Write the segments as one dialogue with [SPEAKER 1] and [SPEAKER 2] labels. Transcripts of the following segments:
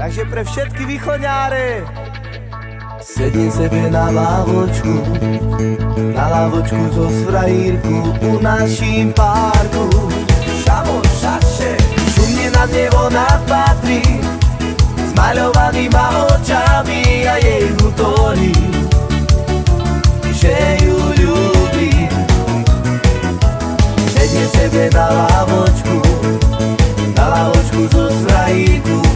[SPEAKER 1] Takže pre všetky východňáre. Sedím sebe na lávočku Na lávočku zo svrahírku U naším parku. Šamo, šaše Šumne na nebo nadpatrí Smaľovanýma očami A jej vnútorní Že ju ľúbim Sedím sebe Na lávočku zo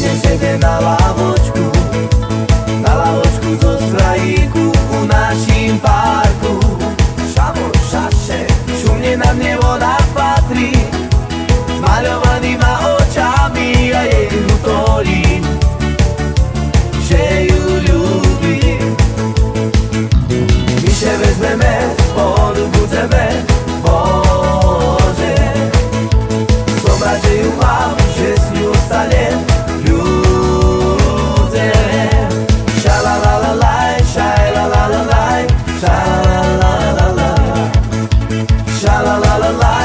[SPEAKER 1] Pekne sebe na lavočku. Na lavočku zo strajíku U našim parku. Šamo, šaše Šumne na mne voda patrí Zmaľová la la la la la.